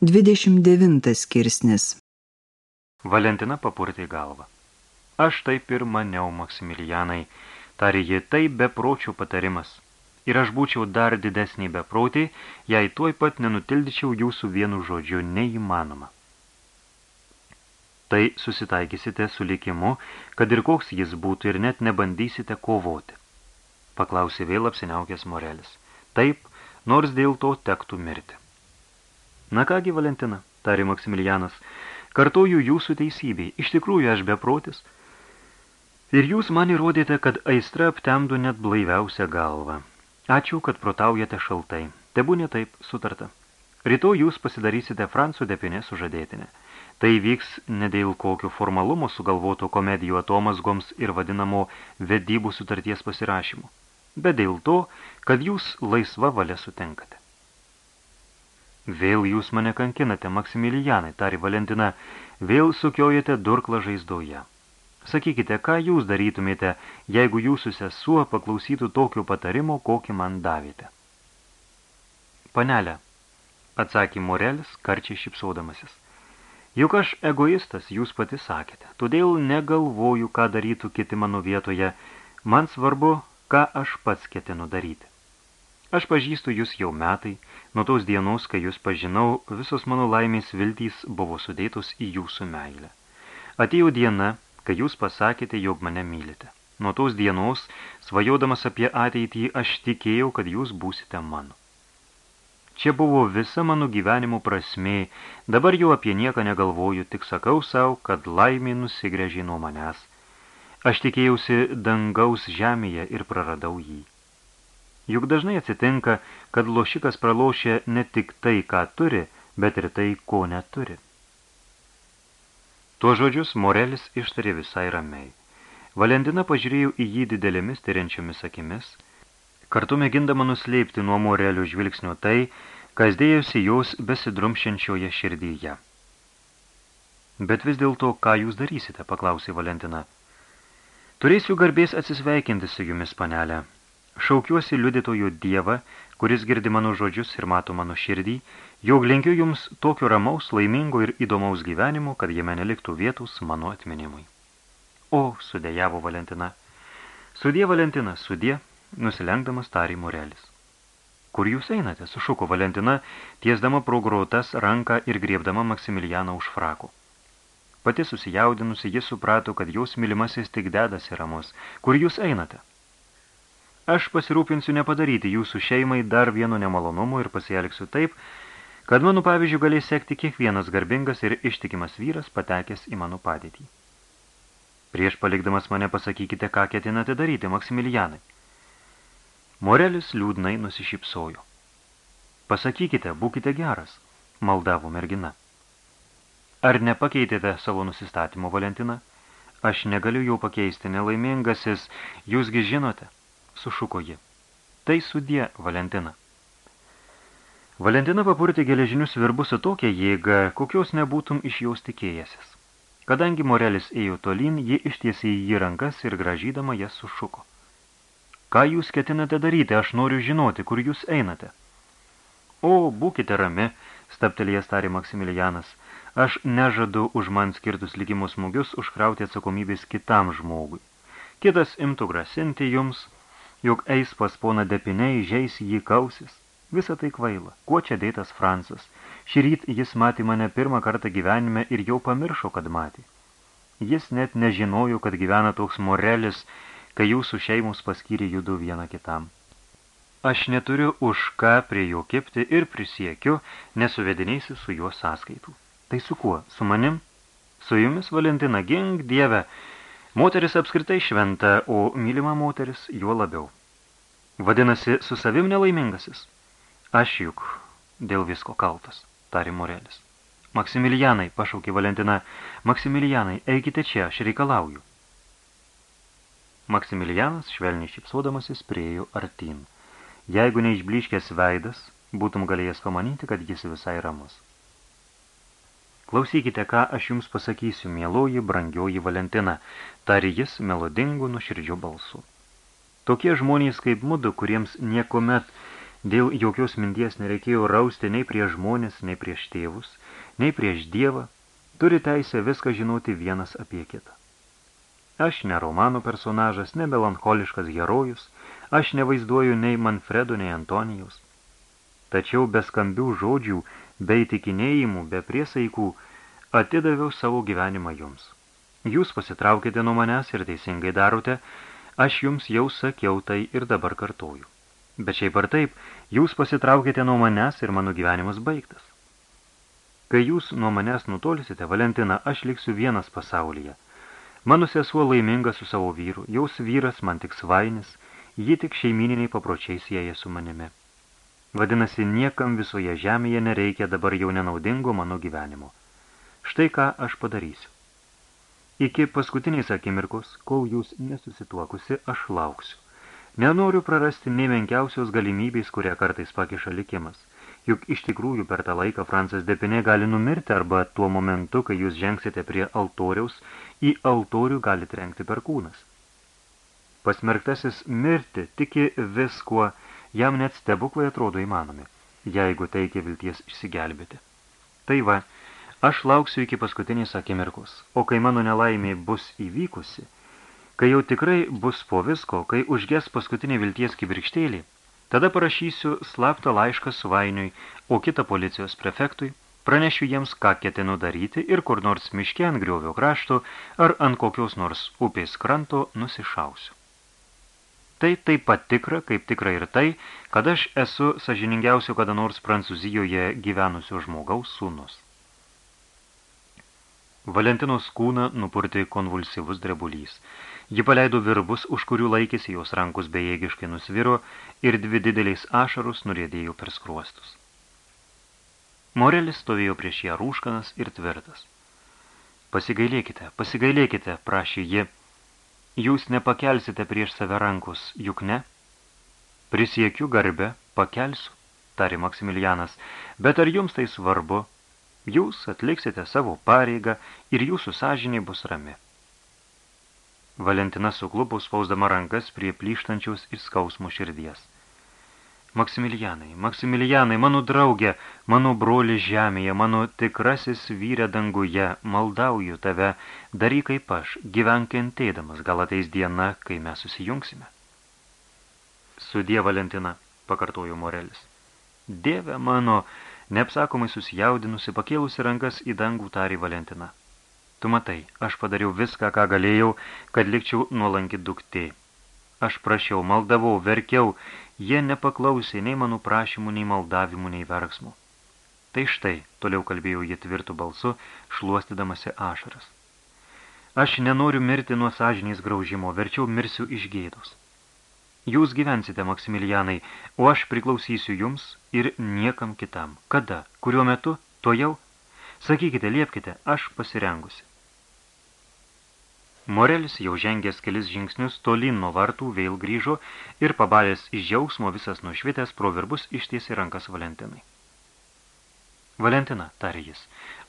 29 skirsnis Valentina papurtė galvą. Aš taip ir maniau, Maksimilianai, tarė ji taip bepročių patarimas. Ir aš būčiau dar didesnį beprotį, jei tuoj pat nenutildyčiau jūsų vienu žodžiu neįmanoma. Tai susitaikysite su likimu, kad ir koks jis būtų ir net nebandysite kovoti. Paklausė vėl apsiniaukęs Morelis. Taip, nors dėl to tektų mirti. Na kągi, Valentina, tarė Maksimilianas, kartoju jūsų teisybei, iš tikrųjų aš beprotis. Ir jūs man įrodėte, kad aistra aptemdo net blaiviausią galvą. Ačiū, kad protaujate šaltai. Tebūnė taip, sutarta. Rytoj jūs pasidarysite Fransų depinė sužadėtinę. Tai vyks ne dėl kokio formalumo sugalvoto komedijų atomasgoms ir vadinamo vedybų sutarties pasirašymu, bet dėl to, kad jūs laisva valia sutenkate. Vėl jūs mane kankinate, Maksimilijanai, tari Valentina, vėl sukiojate durklą žaizdoje. Sakykite, ką jūs darytumėte, jeigu jūsų sesuo paklausytų tokio patarimo, kokį man davėte. Panelė, atsakė Morelis, karčiai šipsodamasis. Juk aš egoistas, jūs pati sakėte, todėl negalvoju, ką darytų kiti mano vietoje, man svarbu, ką aš pats ketinu daryti. Aš pažįstu jūs jau metai, nuo tos dienos, kai jūs pažinau, visos mano laimės viltys buvo sudėtos į jūsų meilę. Atėjo diena, kai jūs pasakėte, jog mane mylite. Nuo tos dienos, svajodamas apie ateitį, aš tikėjau, kad jūs būsite mano. Čia buvo visa mano gyvenimo prasmė, dabar jau apie nieką negalvoju, tik sakau savo, kad laimė nusigrėžė nuo manęs. Aš tikėjausi dangaus žemėje ir praradau jį. Juk dažnai atsitinka, kad lošikas pralošia ne tik tai, ką turi, bet ir tai, ko neturi. Tuo žodžius Morelis ištarė visai ramiai. Valentina pažiūrėjo į jį didelėmis tyriančiomis akimis, kartu mėgindama nuslėpti nuo Morelio žvilgsnio tai, kas dėjosi jos besidrumšiančioje širdyje. Bet vis dėlto, ką jūs darysite, paklausė Valentina. Turėsiu garbės atsisveikinti su jumis, panelė, Šaukiuosi liudytojų dievą, kuris girdi mano žodžius ir mato mano širdį, jog linkiu jums tokio ramaus, laimingo ir įdomaus gyvenimo, kad jame neliktų vietos mano atminimui. O, sudėjavo Valentina. Sudie, Valentina, sudie, nusilenkdamas tarį Morelis. Kur jūs einate, sušuko Valentina, tiesdama pro grotas ranką ir griebdama Maksimilianą už frako. Pati susijaudinusi, jis suprato, kad jos mylimasis tik dedasi ramus. Kur jūs einate? Aš pasirūpinsiu nepadaryti jūsų šeimai dar vieno nemalonumo ir pasielgsiu taip, kad mano pavyzdžių galės sekti kiekvienas garbingas ir ištikimas vyras patekęs į mano padėtį. Prieš palikdamas mane pasakykite, ką ketinate daryti, Maksimilianai. Morelis liūdnai nusišypsojo. Pasakykite, būkite geras, maldavo mergina. Ar nepakeitėte savo nusistatymo, Valentina? Aš negaliu jau pakeisti, nelaimingasis, jūsgi žinote – sušuko ji. Tai sudie, Valentina. Valentina papurtė geležinius virbus su tokia jėga, kokios nebūtum iš jaus tikėjęsis. Kadangi Morelis ėjo tolyn, ji ištiesė jį rankas ir gražydama jas sušuko. Ką jūs ketinate daryti, aš noriu žinoti, kur jūs einate. O, būkite rami, staptelėjęs tarė Maksimilianas, aš nežadu už man skirtus likimo smūgius užkrauti atsakomybės kitam žmogui. Kitas imtų grasinti jums – juk eis pas poną depiniai, žeis jį kausis. Visa tai kvaila. Kuo čia dėtas Francas? Šį ryt jis matė mane pirmą kartą gyvenime ir jau pamiršo, kad matė. Jis net nežinojo, kad gyvena toks morelis, kai jūsų šeimos paskyrė judu vieną kitam. Aš neturiu už ką prie jo kipti ir prisiekiu, nesuvedinėsiu su juo sąskaitų. Tai su kuo? Su manim? Su jumis, Valentina, gink dieve, Moteris apskritai šventa, o mylima moteris juo labiau. Vadinasi, su savim nelaimingasis. Aš juk dėl visko kaltas, tari Morelis. Maksimilianai, pašaukė Valentina, Maksimilianai, eikite čia, aš reikalauju. Maksimilianas, švelniai šipsodamasis, priejo artin. Jeigu neišbliškęs veidas, būtum galėjęs pamanyti, kad jis visai ramus. Klausykite, ką aš jums pasakysiu, mieloji, brangioji Valentina, tari jis melodingu nuširdžiu balsu. Tokie žmonės kaip mudu, kuriems niekuomet Dėl jokios minties nereikėjo rausti nei prieš žmonės, nei prieš tėvus, nei prieš dievą. Turi teisę viską žinoti vienas apie kitą. Aš ne romano personažas, ne melancholiškas herojus, aš nevaizduoju nei Manfredo, nei Antonijaus. Tačiau be skambių žodžių, be įtikinėjimų, be priesaikų, atidaviau savo gyvenimą jums. Jūs pasitraukite nuo manęs ir teisingai darote, aš jums jau sakiau tai ir dabar kartoju. Bet šiaip ar taip, jūs pasitraukite nuo manęs ir mano gyvenimas baigtas. Kai jūs nuo manęs nutolysite, Valentina, aš liksiu vienas pasaulyje. Mano sesuo laiminga su savo vyru, jaus vyras man tik svainis, ji tik šeimininiai papročiai sieja su manimi. Vadinasi, niekam visoje žemėje nereikia dabar jau nenaudingo mano gyvenimo. Štai ką aš padarysiu. Iki paskutinės akimirkos, kol jūs nesusituokusi, aš lauksiu. Nenoriu prarasti nei menkiausios galimybės, kurią kartais pakiša likimas. Juk iš tikrųjų per tą laiką Francas Depinė gali numirti arba tuo momentu, kai jūs žengsite prie altoriaus, į altorių gali trenkti per kūnas. Pasmerktasis mirti tiki viskuo, jam net stebuklai atrodo įmanomi, jeigu teikia vilties išsigelbėti. Tai va, Aš lauksiu iki paskutinės akimirkos, o kai mano nelaimė bus įvykusi, kai jau tikrai bus po visko, kai užges paskutinė vilties kibirkštėlį, tada parašysiu slaptą laišką Svainiui, o kitą policijos prefektui, pranešiu jiems, ką ketinu daryti ir kur nors miške ant griovio krašto ar ant kokios nors upės kranto nusišausiu. Tai taip pat tikra, kaip tikra ir tai, kad aš esu sažiningiausiu kada nors Prancūzijoje gyvenusio žmogaus sūnus. Valentinos kūną nupurtė konvulsyvus drebulys. Ji paleido virbus, už kurių laikėsi jos rankus bejėgiškai nusviro ir dvi dideliais ašarus nurėdėjo per skruostus. Morelis stovėjo prieš ją rūškanas ir tvirtas. Pasigailėkite, pasigailėkite, prašė ji. Jūs nepakelsite prieš save rankus, juk ne? Prisiekiu garbę, pakelsiu, tari Maksimilianas, bet ar jums tai svarbu, Jūs atliksite savo pareigą ir jūsų sąžinė bus rami. Valentina suklupo spausdama rankas prie plyštančiaus ir skausmų širdies. Maksimilianai, Maksimilianai, mano draugė, mano broli žemėje, mano tikrasis vyrė danguje, maldauju tave, daryk kaip aš, gyvenk kentėdamas, gal ateis diena, kai mes susijungsime. Sudie Valentina, pakartojo Morelis. Dieve mano, Neapsakomai susijaudinusi, pakėlusi rankas į dangų tarį Valentina. Tu matai, aš padariau viską, ką galėjau, kad likčiau nuolanki duktė. Aš prašiau, maldavau, verkiau, jie nepaklausė nei mano prašymų, nei maldavimų, nei verksmų. Tai štai, toliau kalbėjau jie tvirtų balsu, šluostydamasi ašaras. Aš nenoriu mirti nuo sąžiniais graužimo, verčiau mirsiu iš gėdos. Jūs gyvensite, Maksimilianai, o aš priklausysiu jums ir niekam kitam. Kada? Kuriuo metu? To jau? Sakykite, liepkite, aš pasirengusi. Morelis jau žengęs kelis žingsnius tolin nuo vartų vėl grįžo ir pabalės iš džiaugsmo visas nušvitęs pro virbus ištiesi rankas Valentinai. Valentina, tarė jis,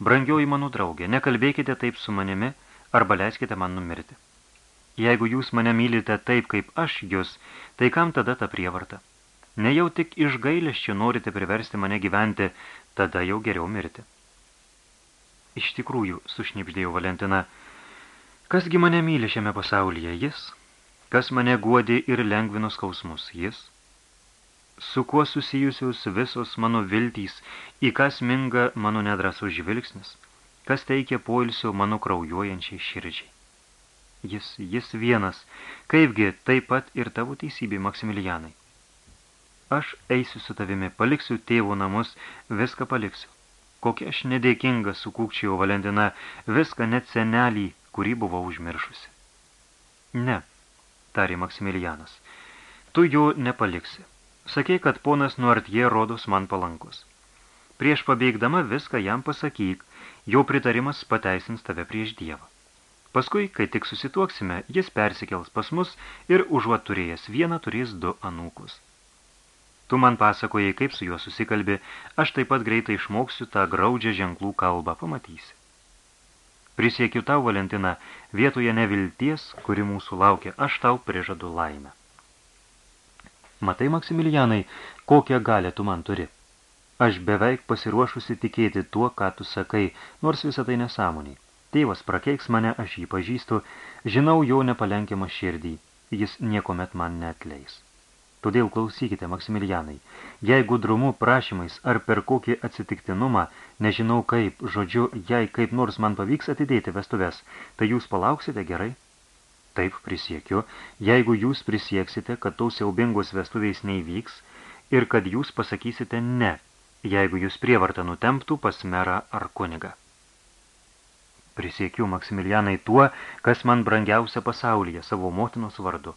brangioji mano draugė, nekalbėkite taip su manimi arba leiskite man numirti. Jeigu jūs mane mylite taip, kaip aš jūs, tai kam tada ta prievarta? Ne jau tik iš gailesčio norite priversti mane gyventi, tada jau geriau mirti. Iš tikrųjų, sušnipždėjo Valentina, kasgi mane myli šiame pasaulyje, jis? Kas mane guodė ir lengvino skausmus, jis? Su kuo susijusius visos mano viltys, į kas minga mano nedrasus žvilgsnis, kas teikia poilsio mano kraujuojančiai širdžiai? Jis, jis vienas. Kaipgi, taip pat ir tavo teisybė, Maksimilianai. Aš eisiu su tavimi, paliksiu tėvų namus, viską paliksiu. Kokia aš nedėkinga sukūkčiau Valentina, viską net senelį, kurį buvo užmiršusi. Ne, tarė Maksimilianas, tu jo nepaliksi. Sakei, kad ponas Nuartie rodos man palankus. Prieš pabeigdama viską jam pasakyk, jo pritarimas pateisins tave prieš Dievą. Paskui, kai tik susituoksime, jis persikels pas mus ir užuot turėjęs vieną, turės du anūkus. Tu man pasakojai, kaip su juo susikalbi, aš taip pat greitai išmoksiu tą graudžią ženklų kalbą, pamatysi. Prisiekiu tau, Valentina, vietoje nevilties, kuri mūsų laukia, aš tau prižadu laimę. Matai, Maksimilianai, kokią galę tu man turi. Aš beveik pasiruošusi tikėti tuo, ką tu sakai, nors visą tai nesąmoniai. Tėvas prakeiks mane, aš jį pažįstu, žinau jo nepalenkiamą širdį, jis niekomet man neatleis. Todėl klausykite, Maksimilianai, jeigu drumu prašymais ar per kokį atsitiktinumą, nežinau kaip, žodžiu, jei kaip nors man pavyks atidėti vestuves, tai jūs palauksite gerai? Taip prisiekiu, jeigu jūs prisieksite, kad tos siaubingos vestuviais neįvyks ir kad jūs pasakysite ne, jeigu jūs prievartą nutemptų pas merą ar kunigą. Prisiekiu Maksimilianai tuo, kas man brangiausia pasaulyje, savo motinos vardu.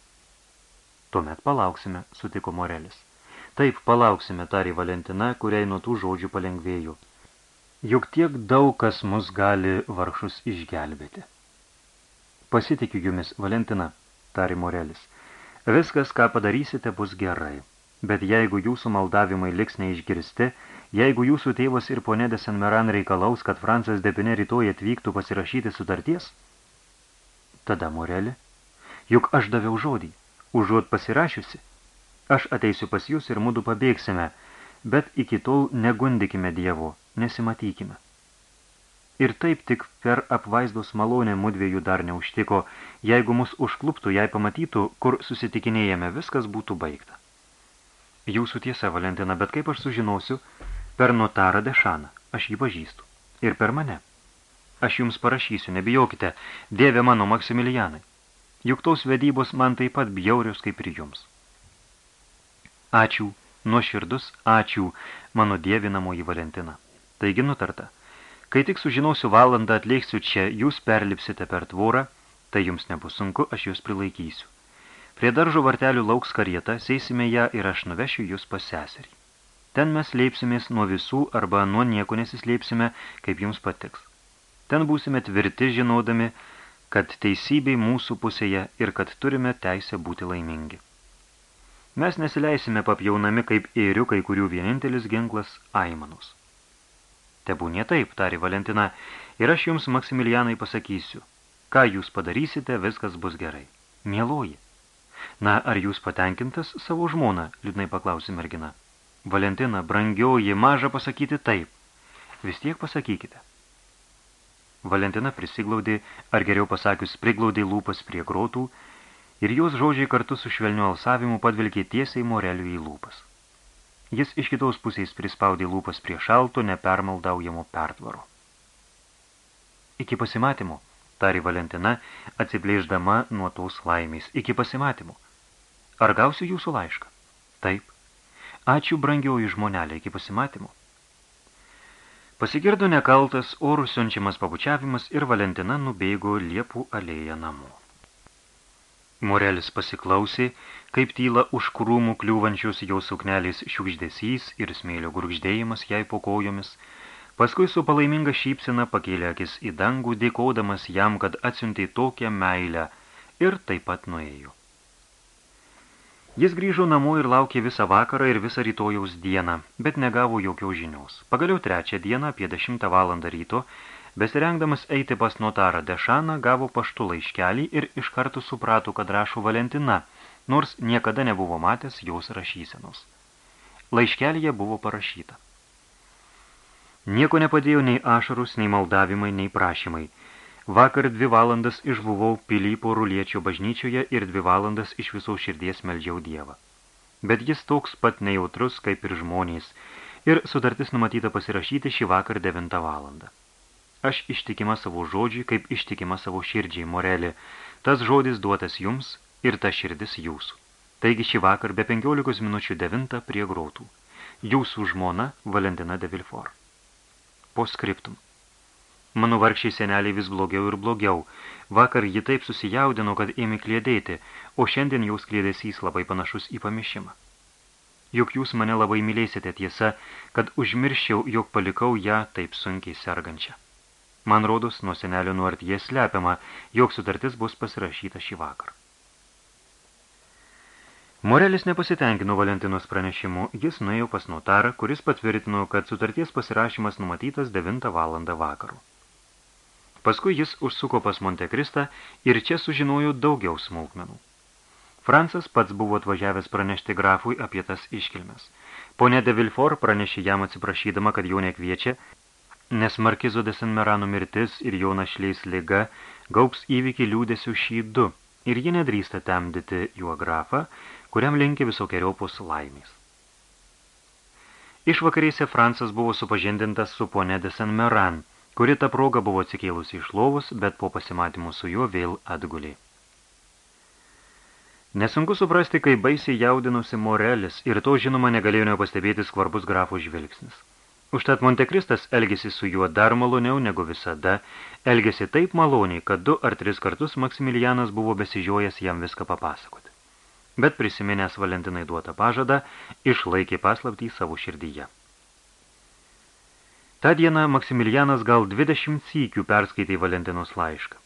Tuomet palauksime, sutiko Morelis. Taip, palauksime, tarė Valentina, kuriai nuo tų žodžių palengvėjo. Juk tiek daug kas mus gali vargšus išgelbėti. Pasitikiu jumis, Valentina, tari Morelis. Viskas, ką padarysite, bus gerai. Bet jeigu jūsų maldavimai liks neišgirsti, jeigu jūsų tėvas ir ponė de Senmeran reikalaus, kad Francas Depine rytoj atvyktų pasirašyti sutarties, tada Moreli, juk aš daviau žodį, užuot pasirašiusi, aš ateisiu pas jūs ir mudu pabėgsime, bet iki tol negundikime Dievo, nesimatykime. Ir taip tik per apvaizdos malonę mudviejų dar neužtiko, jeigu mus užkluptų, jei pamatytų, kur susitikinėjame, viskas būtų baigta. Jūsų tiesa, Valentina, bet kaip aš sužinosiu, per notarą Dešaną, aš jį pažįstu. Ir per mane. Aš jums parašysiu, nebijokite, dėvė mano Maksimilianai. Juk tos vedybos man taip pat bjaurios kaip ir jums. Ačiū, nuoširdus, ačiū, mano dievinamoji Valentina. Taigi nutarta – Kai tik sužinosiu valandą atlėksiu čia, jūs perlipsite per tvorą, tai jums nebus sunku, aš jūs prilaikysiu. Prie daržo vartelių lauks karieta, seisime ją ir aš nuvešiu jūs pas seserį. Ten mes leipsimės nuo visų arba nuo nieko nesislėpsime, kaip jums patiks. Ten būsime tvirti žinodami, kad teisybei mūsų pusėje ir kad turime teisę būti laimingi. Mes nesileisime papjaunami kaip ėriukai, kurių vienintelis ginklas – aimanus. Tebūnė taip, tari Valentina, ir aš jums, Maksimilianai, pasakysiu. Ką jūs padarysite, viskas bus gerai. Mieloji. Na, ar jūs patenkintas savo žmoną, liūdnai paklausė mergina. Valentina, brangioji, maža pasakyti taip. Vis tiek pasakykite. Valentina prisiglaudė, ar geriau pasakius, priglaudė lūpas prie grotų, ir jos žodžiai kartu su švelniu alsavimu padvilkė tiesiai morelių į lūpas. Jis iš kitos pusės prispaudė lūpas prie šalto, nepermaldaujamo pertvaro. Iki pasimatymo, tari Valentina, atsiplėždama nuo tos laimės. Iki pasimatymo. Ar gausiu jūsų laišką? Taip. Ačiū, brangioji žmonelė, iki pasimatymo. Pasigirdo nekaltas orų siunčiamas pabučiavimas ir Valentina nubėgo liepų alėją namo. Morelis pasiklausė, kaip tyla už krūmų kliūvančius jo suknelės šiukždesys ir smėlio gurgždėjimas jai po kojomis, paskui su palaiminga šypsina pakėlė akis į dangų, dėkodamas jam, kad atsiuntė tokią meilę ir taip pat nuėjo. Jis grįžo namo ir laukė visą vakarą ir visą rytojaus dieną, bet negavo jokios žinios. Pagaliau trečią dieną apie 10 valandą ryto Besirengdamas eiti pas notarą Dešaną, gavo paštų laiškelį ir iš karto suprato, kad rašo Valentina, nors niekada nebuvo matęs jos rašysenos. Laiškelyje buvo parašyta. Nieko nepadėjo nei ašarus, nei maldavimai, nei prašymai. Vakar dvi valandas išbuvau Pilypo ruliečio bažnyčioje ir dvi valandas iš viso širdies meldžiau Dievą. Bet jis toks pat nejautrus kaip ir žmonės, ir sutartis numatyta pasirašyti šį vakar 9 valandą. Aš ištikima savo žodžiui, kaip ištikima savo širdžiai, Morelė. Tas žodis duotas jums ir ta širdis jūsų. Taigi šį vakar be 15 minučių 9 prie grotų. Jūsų žmona Valentina de Vilfor. Po skriptum. Mano vargšiai seneliai vis blogiau ir blogiau. Vakar ji taip susijaudino, kad ėmė klėdėti, o šiandien jaus klėdesys labai panašus į pamišimą. Juk jūs mane labai mylėsite tiesa, kad užmirščiau, jog palikau ją taip sunkiai sergančią. Man rodos, nuo senelio nuartyje slepiama, jog sutartis bus pasirašyta šį vakarą. Morelis nepasitenkino Valentinos pranešimu, jis nuėjo pas notarą, kuris patvirtino, kad sutarties pasirašymas numatytas 9 valandą vakarų. Paskui jis užsuko pas Montekristą ir čia sužinojo daugiau smulkmenų. Francas pats buvo atvažiavęs pranešti grafui apie tas iškilmes. Pone de Vilfort pranešė jam atsiprašydama, kad jau nekviečia, nes Markizo de Senmerano mirtis ir jo našliais liga gaubs įvykį liūdėsių šį du, ir ji nedrįsta temdyti juo grafą, kuriam linkia visokiojopos laimės. Išvakarėse Francas buvo supažindintas su ponė de Senmeran, kuri ta proga buvo atsikėlusi iš lovus, bet po pasimatymų su juo vėl atgulė. Nesunku suprasti, kai baisiai jaudinusi Morelis ir to žinoma negalėjo nepastebėti skvarbus grafo žvilgsnis. Užtat Montekristas elgėsi su juo dar maloniau negu visada, elgėsi taip maloniai, kad du ar tris kartus Maksimilianas buvo besižiojęs jam viską papasakoti. Bet prisiminęs Valentinai duotą pažadą, išlaikė paslaptį savo širdyje. Ta diena Maksimilianas gal 20 sykių perskaitė Valentinos laišką.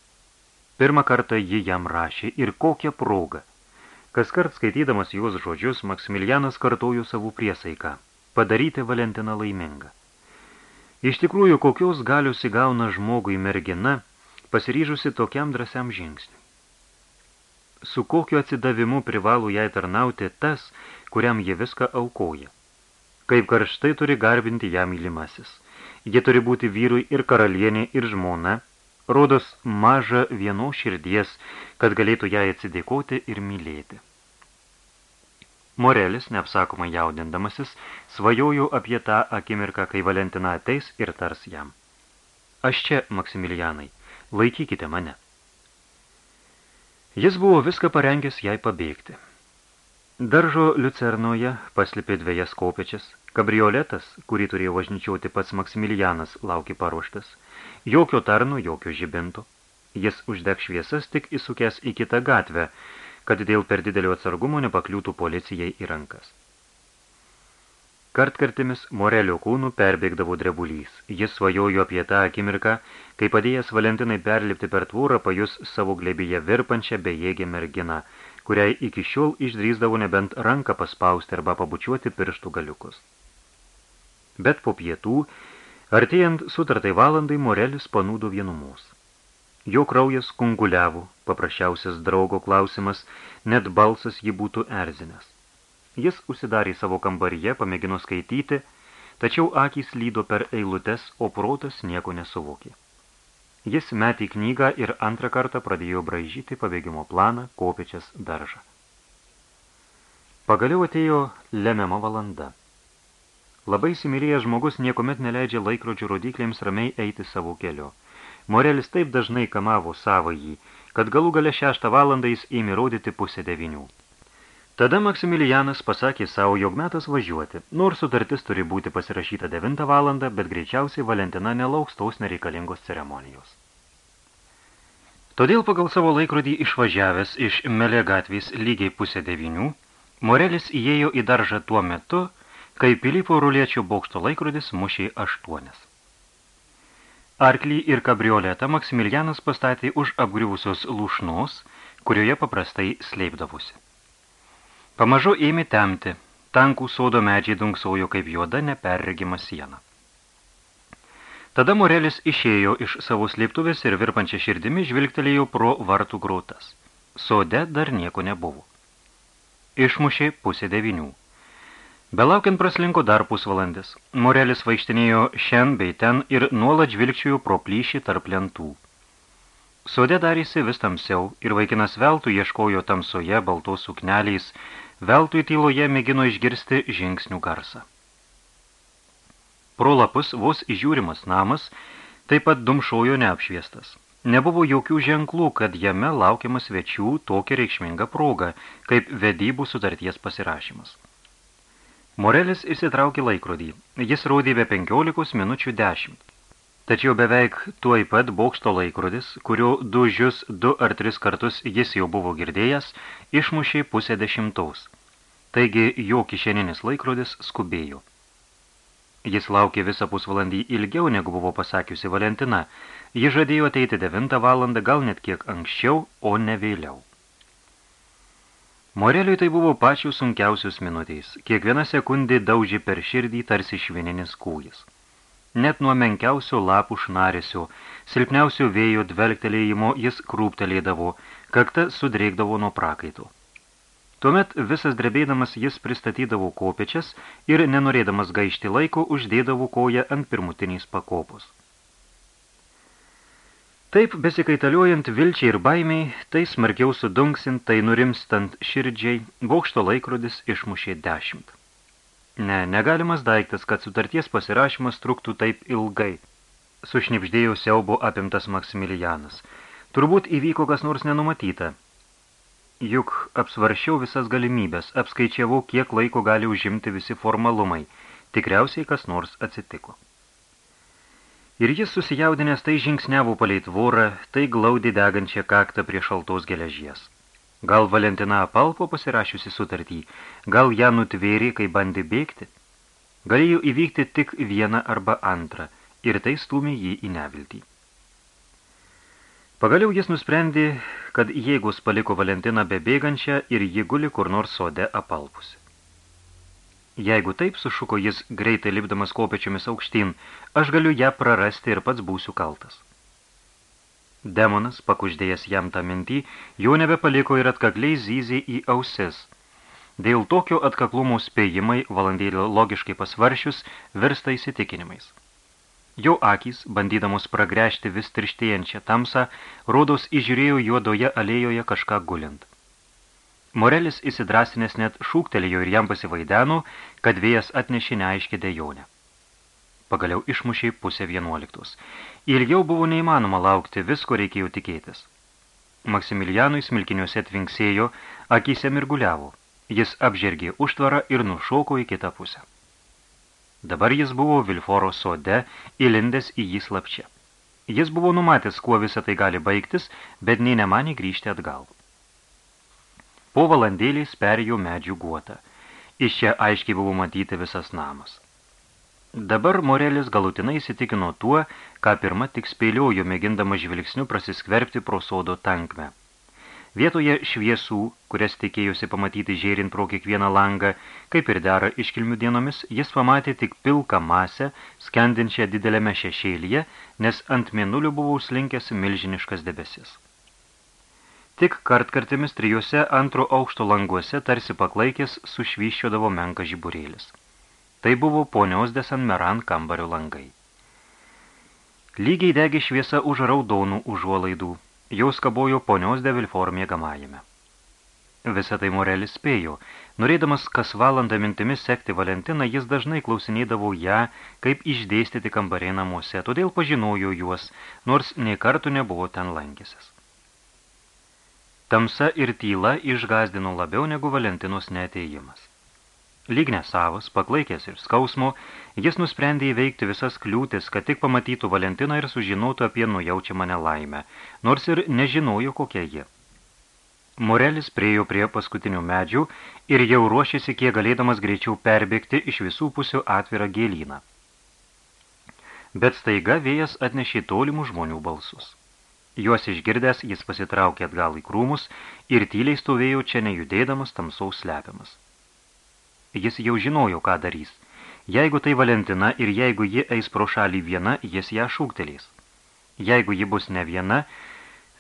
Pirmą kartą ji jam rašė ir kokią progą – Kas kart skaitydamas juos žodžius, Maksimilianas kartojo savų priesaiką – padaryti Valentiną laimingą. Iš tikrųjų, kokios galios įgauna žmogui mergina, pasiryžusi tokiam drąsiam žingsniui. Su kokiu atsidavimu privalų jai tarnauti tas, kuriam jie viską aukoja. Kaip karštai turi garbinti ją mylimasis. Jie turi būti vyrui ir karalienė, ir žmona, rodos maža vieno širdies, kad galėtų ją atsidėkoti ir mylėti. Morelis, neapsakomai jaudindamasis, svajojo apie tą akimirką, kai Valentina ateis ir tars jam. Aš čia, Maksimilianai, laikykite mane. Jis buvo viską parengęs jai pabėgti. Daržo Liucernoje paslipė dviejas kopečias, kabrioletas, kurį turėjo važnyčiauti pats Maksimilianas, laukė paruoštas, jokio tarno, jokio žibinto. Jis uždeg šviesas tik įsukęs į kitą gatvę, kad dėl per didelio atsargumo nepakliūtų policijai į rankas. Kartkartimis Morelio kūnų perbėgdavo drebulys. Jis svajojo apie tą akimirką, kai padėjęs Valentinai perlipti per tvūrą, pajus savo glėbyje virpančią bejėgę merginą, kuriai iki šiol išdrįsdavo nebent ranką paspausti arba pabučiuoti pirštų galiukus. Bet po pietų, artėjant sutartai valandai, Morelis panūdo vienumos. Jo kraujas kunguliavo, paprasčiausias draugo klausimas, net balsas jį būtų erzinęs. Jis užsidarė savo kambaryje, pamėgino skaityti, tačiau akys lydo per eilutes, o protas nieko nesuvokė. Jis metė knygą ir antrą kartą pradėjo braižyti pabėgimo planą kopečias daržą. Pagaliau atėjo lemiama valanda. Labai įsimylėjęs žmogus niekomet neleidžia laikrodžių rodiklėms ramiai eiti savo keliu – Morelis taip dažnai kamavo savąjį, kad galų gale šeštą valandą jis ėmė rodyti pusę devinių. Tada Maksimilianas pasakė savo, jog metas važiuoti, nors sutartis turi būti pasirašyta 9 valandą, bet greičiausiai Valentina nelauks tos nereikalingos ceremonijos. Todėl pagal savo laikrodį išvažiavęs iš Melė gatvės lygiai pusę devinių, Morelis įėjo į daržą tuo metu, kai Pilypo ruliečio bokšto laikrodis mušė aštuonias. Arklį ir kabrioletą Maksimilianas pastatė už apgriuvusios lūšnos, kurioje paprastai slėpdavosi. Pamažu ėmė temti, tankų sodo medžiai dunksojo kaip juoda neperregima siena. Tada Morelis išėjo iš savo slėptuvės ir virpančią širdimi žvilgtelėjo pro vartų grotas. Sode dar nieko nebuvo. Išmušė pusė devinių. Belaukiant praslinko dar pusvalandis. Morelis vaikštinėjo šen bei ten ir nuolat žvilgčiojo pro plyšį tarp lentų. Sode darėsi vis tamsiau ir vaikinas veltui ieškojo tamsoje baltos sukneliais, veltui tyloje mėgino išgirsti žingsnių garsą. Pro lapus vos įžiūrimas namas taip pat dumšojo neapšviestas. Nebuvo jokių ženklų, kad jame laukiamas svečių tokia reikšminga proga, kaip vedybų sutarties pasirašymas. Morelis įsitraukė laikrodį. Jis rodė be 15 minučių 10. Tačiau beveik tuoj pat bokšto laikrodis, kurio du žius du ar tris kartus jis jau buvo girdėjęs, išmušė pusę dešimtaus. Taigi jo kišeninis laikrodis skubėjo. Jis laukė visą pusvalandį ilgiau, negu buvo pasakiusi Valentina. Ji žadėjo ateiti 9 valandą, gal net kiek anksčiau, o ne vėliau. Moreliui tai buvo pačios sunkiausios minutės. Kiekviena sekundė daužė per širdį tarsi švininis kūjas. Net nuo menkiausio lapų šnaresio, silpniausio vėjo dvelgtelėjimo jis krūptelėdavo, kakta sudrėkdavo nuo prakaito. Tuomet visas drebėdamas jis pristatydavo kopečias ir, nenorėdamas gaišti laiko, uždėdavo koją ant pirmutiniais pakopos. Taip, besikaitaliuojant vilčiai ir baimiai, tai smarkiau sudunksint, tai nurimstant širdžiai, bokšto laikrodis išmušė dešimt. Ne, negalimas daiktas, kad sutarties pasirašymas truktų taip ilgai, sušnipždėjo siaubo apimtas Maksimilianas. Turbūt įvyko kas nors nenumatyta, Juk apsvaršiau visas galimybės, apskaičiavau, kiek laiko gali užimti visi formalumai. Tikriausiai kas nors atsitiko. Ir jis susijaudinęs tai žingsniavo palei tvorą, tai glaudė degančią kaktą prie šaltos geležies. Gal Valentina apalpo pasirašiusi sutartį, gal ją nutvėrė, kai bandė bėgti. Galėjo įvykti tik vieną arba antrą, ir tai stūmė jį į neviltį. Pagaliau jis nusprendė, kad jėgus paliko Valentiną bebėgančią ir ji guli kur nors sode apalpusi. Jeigu taip, sušuko jis greitai lipdamas kopečiomis aukštyn, aš galiu ją prarasti ir pats būsiu kaltas. Demonas, pakuždėjęs jam tą mintį, jo nebepaliko ir atkakliai zyzė į ausis. Dėl tokio atkaklumo spėjimai, valandėlį logiškai pasvaršius, virsta įsitikinimais. Jo akys, bandydamos pragręžti vis tirštėjančią tamsą, rodos įžiūrėjo juodoje alėjoje kažką gulint. Morelis įsidrasinės net šūktelėjo ir jam pasivaideno, kad vėjas atnešė neaiškį dejonę. Pagaliau išmušė pusę vienuoliktos. Ilgiau buvo neįmanoma laukti, visko reikėjo tikėtis. Maksimilianui smilkiniuose tvinksėjo, akyse mirguliavo. Jis apžergė užtvarą ir nušoko į kitą pusę. Dabar jis buvo Vilforo sode, įlindęs į jį slapčia. Jis buvo numatęs, kuo visą tai gali baigtis, bet nei nemanė grįžti atgal. Po valandėlės perėjo medžių guotą. Iš čia aiškiai buvo matyti visas namas. Dabar Morelis galutinai įsitikino tuo, ką pirma tik spėliojo, mėgindama žvilgsniu prasiskverbti pro sodo tankmę. Vietoje šviesų, kurias tikėjusi pamatyti žėrint pro kiekvieną langą, kaip ir dera iškilmių dienomis, jis pamatė tik pilką masę, skendinčią didelėme šešėlyje, nes ant mėnulio buvo užslinkęs milžiniškas debesis. Tik kartkartimis trijuose antro aukšto languose tarsi paklaikės sušvyščiodavo menka žiburėlis. Tai buvo ponios de San Meran kambario langai. Lygiai degi šviesa už raudonų užuolaidų, Jaus kabojo ponios de Vilfor mėgamajame. Visą tai Morelis spėjo. Norėdamas kas valandą mintimis sekti Valentiną, jis dažnai klausinėdavo ją, kaip išdėstyti kambariai namuose, todėl pažinojo juos, nors nei kartų nebuvo ten lankęsis. Tamsa ir tyla išgazdino labiau negu Valentinos netėjimas. Lyg nesavas, paklaikęs ir skausmo, jis nusprendė įveikti visas kliūtis, kad tik pamatytų Valentiną ir sužinotų apie nujaučiamą nelaimę, nors ir nežinojo, kokia ji. Morelis priejo prie paskutinių medžių ir jau ruošėsi kiek galėdamas greičiau perbėgti iš visų pusių atvirą gėlyną. Bet staiga vėjas atnešė tolimų žmonių balsus. Juos išgirdęs, jis pasitraukė atgal į krūmus ir tyliai stovėjo čia nejudėdamas tamsaus slepiamas. Jis jau žinojo, ką darys. Jeigu tai Valentina ir jeigu ji eis pro šalį viena, jis ją šūktelės. Jeigu ji bus ne viena,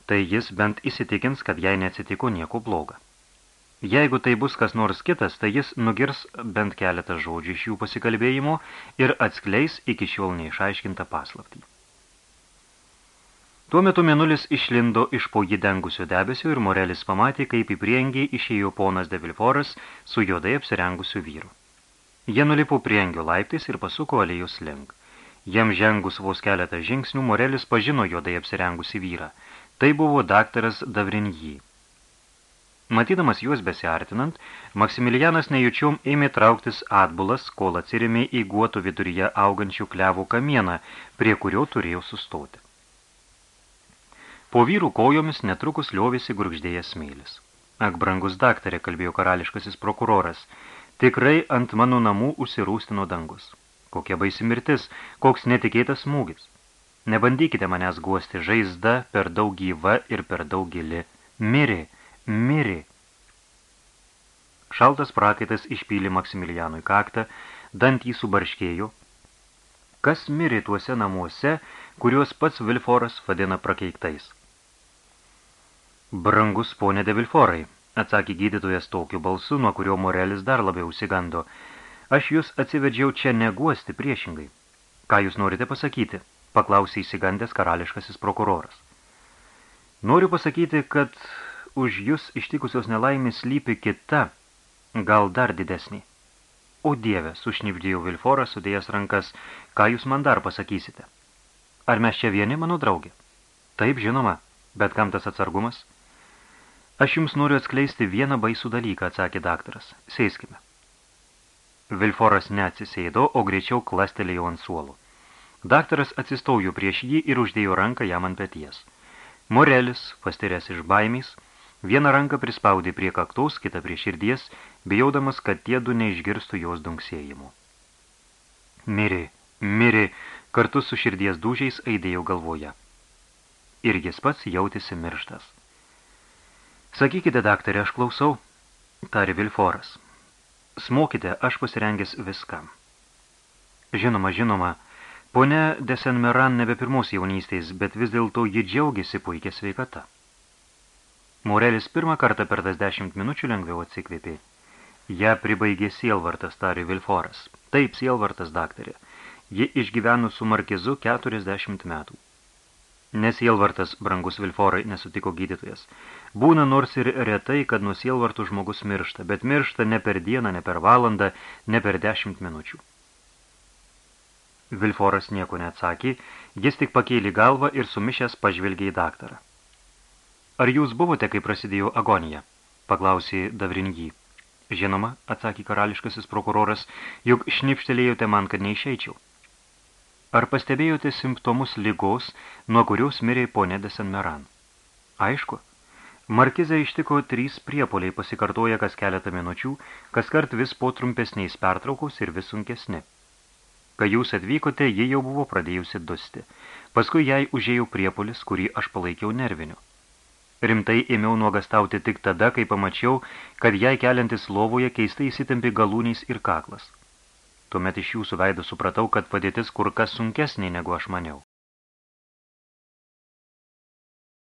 tai jis bent įsitikins, kad jai neatsitiko nieko bloga. Jeigu tai bus kas nors kitas, tai jis nugirs bent keletą žodžių iš jų pasikalbėjimo ir atskleis iki šiol neišaiškintą paslaptį. Tuo metu menulis išlindo iš po jį dengusio debesio ir Morelis pamatė, kaip į priengį išėjo ponas de Vilforas su juodai apsirengusiu vyru. Jie nulipo priengio laiptais ir pasuko alėjus link. Jam žengus vos keletą žingsnių, Morelis pažino juodai apsirengusi vyrą. Tai buvo daktaras Davrinjį. Matydamas juos besiartinant, Maksimilianas nejučiom ėmė trauktis atbulas, kol atsirimė į guotų viduryje augančių klevų kamieną, prie kurio turėjo sustoti. Po vyrų kojomis netrukus liovėsi gurgždėjęs smėlis. Ak, brangus daktarė, kalbėjo karališkasis prokuroras, tikrai ant mano namų užsirūstino dangus. Kokia baisi mirtis, koks netikėtas smūgis. Nebandykite manęs guosti žaizda per daug gyva ir per daug gili. Mirė, mirė. Šaltas prakaitas išpylė Maksimilianui kaktą, dantį subarškėjo. Kas mirė tuose namuose, kuriuos pats Vilforas vadina prakeiktais? Brangus ponė de Vilforai, atsakė gydytojas tokiu balsu, nuo kurio Morelis dar labiau užsigando. Aš jūs atsivedžiau čia neguosti priešingai. Ką jūs norite pasakyti? paklausė įsigandęs karališkasis prokuroras. Noriu pasakyti, kad už jūs ištikusios nelaimės slypi kita, gal dar didesnė. O dieve, sušnipdėjo Vilforas, sudėjęs rankas, ką jūs man dar pasakysite? Ar mes čia vieni, mano draugė? Taip, žinoma, bet kam tas atsargumas? Aš jums noriu atskleisti vieną baisų dalyką, atsakė daktaras. Sėskime. Vilforas neatsisėdo, o greičiau klastelėjo ant suolo. Daktaras atsistaujo prieš jį ir uždėjo ranką jam ant peties. Morelis, pastiręs iš baimės, vieną ranką prispaudė prie kaktaus, kitą prie širdies, bijaudamas, kad tie du neišgirstų jos dunksėjimų. Mirė, mirė, kartu su širdies dūžiais aidėjo galvoje. Ir jis pats jautėsi mirštas. Sakykite, daktarė, aš klausau, tarė Vilforas. Smokite, aš pasirengęs viskam. Žinoma, žinoma, Pone Desenmeran nebe pirmos jaunystės, bet vis dėlto ji džiaugiasi puikia sveikata. Morelis pirmą kartą per tas dešimt minučių lengviau atsikvėpė. Ja pribaigė sielvartas, tarė Vilforas. Taip, sielvartas, daktarė. Ji išgyveno su markizu 40 metų. Nes sielvartas, brangus Vilforai, nesutiko gydytojas. Būna nors ir retai, kad nuo sielvartų žmogus miršta, bet miršta ne per dieną, ne per valandą, ne per dešimt minučių. Vilforas nieko neatsakė, jis tik pakėlė galvą ir sumišęs pažvelgė į daktarą. Ar jūs buvote, kai prasidėjo agonija? paklausė Davrinjį. Žinoma, atsakė karališkasis prokuroras, juk šnipštelėjote man, kad neišeičiau. Ar pastebėjote simptomus lygos, nuo kurios mirė ponė de Sanmeran? Aišku. Markizai ištiko trys priepoliai pasikartoja kas keletą minučių, kas kart vis po trumpesniais pertraukos ir vis sunkesni. Kai jūs atvykote, ji jau buvo pradėjusi dusti. Paskui jai užėjau priepolis, kurį aš palaikiau nerviniu. Rimtai ėmiau nuogastauti tik tada, kai pamačiau, kad jai keliantis lovoje keistai įsitempi galūniais ir kaklas. Tuomet iš jūsų veido supratau, kad padėtis kur kas sunkesnė, negu aš maniau.